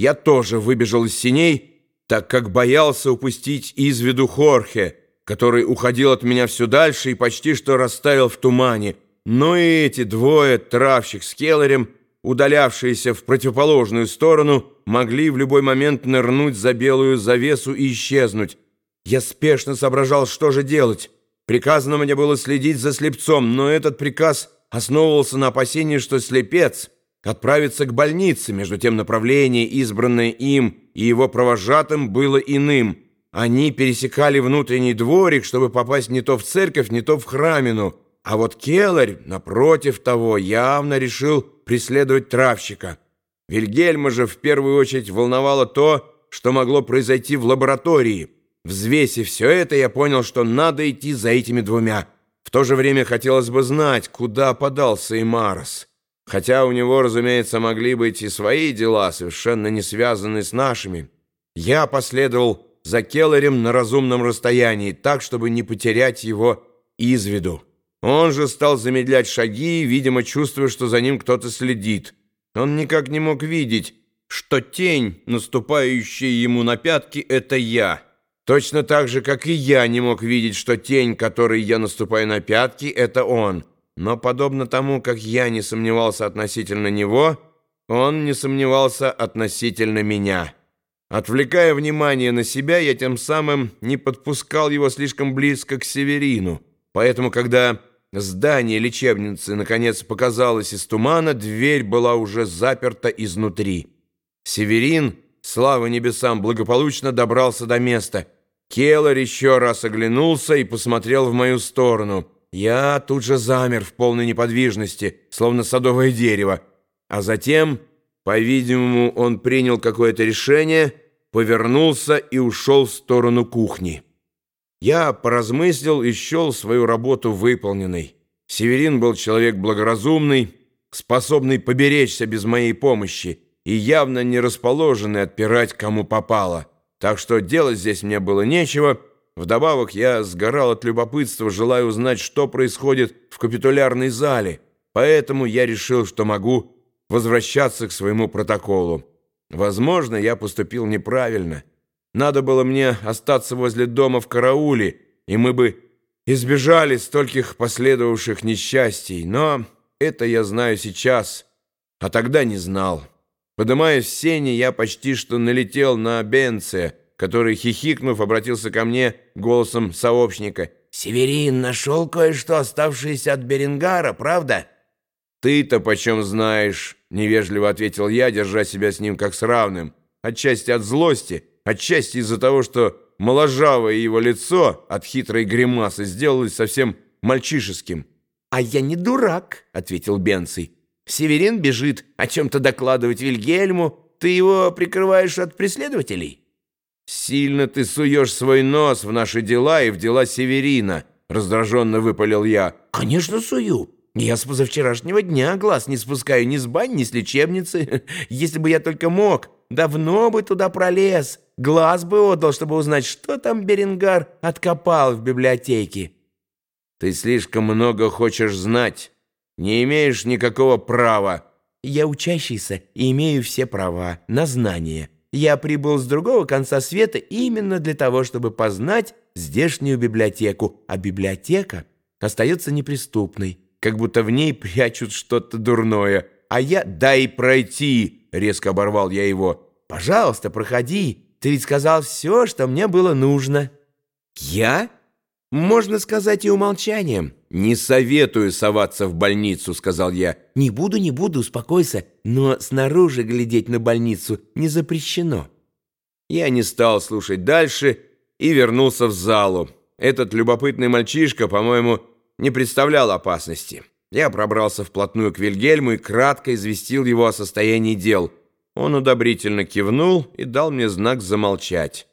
я тоже выбежал из синей, так как боялся упустить из виду Хорхе, который уходил от меня все дальше и почти что растаял в тумане. Но и эти двое, травщик с Келлерем, удалявшиеся в противоположную сторону, могли в любой момент нырнуть за белую завесу и исчезнуть. Я спешно соображал, что же делать. Приказано мне было следить за слепцом, но этот приказ основывался на опасении, что слепец отправится к больнице, между тем направление, избранное им и его провожатым, было иным. Они пересекали внутренний дворик, чтобы попасть не то в церковь, не то в храмину, а вот Келларь, напротив того, явно решил преследовать травщика. Вильгельма же в первую очередь волновало то, что могло произойти в лаборатории. Взвесив все это, я понял, что надо идти за этими двумя. В то же время хотелось бы знать, куда подался Имарос. Хотя у него, разумеется, могли быть и свои дела, совершенно не связанные с нашими. Я последовал за Келлерем на разумном расстоянии, так, чтобы не потерять его из виду. Он же стал замедлять шаги, видимо, чувствуя, что за ним кто-то следит. Он никак не мог видеть, что тень, наступающая ему на пятки, — это я. Точно так же, как и я не мог видеть, что тень, которой я наступаю на пятки, — это он. Но подобно тому, как я не сомневался относительно него, он не сомневался относительно меня. Отвлекая внимание на себя, я тем самым не подпускал его слишком близко к Северину. Поэтому, когда здание лечебницы наконец показалось из тумана, дверь была уже заперта изнутри. Северин, слава небесам, благополучно добрался до места. Келлер еще раз оглянулся и посмотрел в мою сторону. Я тут же замер в полной неподвижности, словно садовое дерево. А затем, по-видимому, он принял какое-то решение, повернулся и ушел в сторону кухни. Я поразмыслил и счел свою работу выполненной. Северин был человек благоразумный, способный поберечься без моей помощи и явно не расположенный отпирать кому попало. Так что делать здесь мне было нечего. Вдобавок я сгорал от любопытства, желая узнать, что происходит в капитулярной зале. Поэтому я решил, что могу возвращаться к своему протоколу. Возможно, я поступил неправильно. Надо было мне остаться возле дома в карауле, и мы бы избежали стольких последовавших несчастий. Но это я знаю сейчас, а тогда не знал. Подымаясь в сене, я почти что налетел на Бенция, который, хихикнув, обратился ко мне голосом сообщника. «Северин нашел кое-что, оставшееся от Берингара, правда?» «Ты-то почем знаешь?» — невежливо ответил я, держа себя с ним как с равным. Отчасти от злости — отчасти из-за того, что моложавое его лицо от хитрой гримасы сделалось совсем мальчишеским. «А я не дурак», — ответил Бенций. «Северин бежит о чем-то докладывать Вильгельму. Ты его прикрываешь от преследователей?» «Сильно ты суешь свой нос в наши дела и в дела Северина», — раздраженно выпалил я. «Конечно сую. Я с позавчерашнего дня глаз не спускаю ни с бань, ни с лечебницы. Если бы я только мог, давно бы туда пролез». Глаз бы отдал, чтобы узнать, что там Берингар откопал в библиотеке. Ты слишком много хочешь знать. Не имеешь никакого права. Я учащийся и имею все права на знание. Я прибыл с другого конца света именно для того, чтобы познать здешнюю библиотеку, а библиотека остается неприступной, как будто в ней прячут что-то дурное. А я «дай пройти», — резко оборвал я его. «Пожалуйста, проходи». Ты ведь сказал все, что мне было нужно». «Я?» «Можно сказать и умолчанием». «Не советую соваться в больницу», — сказал я. «Не буду, не буду, успокойся. Но снаружи глядеть на больницу не запрещено». Я не стал слушать дальше и вернулся в залу. Этот любопытный мальчишка, по-моему, не представлял опасности. Я пробрался вплотную к Вильгельму и кратко известил его о состоянии дел — он одобрительно кивнул и дал мне знак замолчать.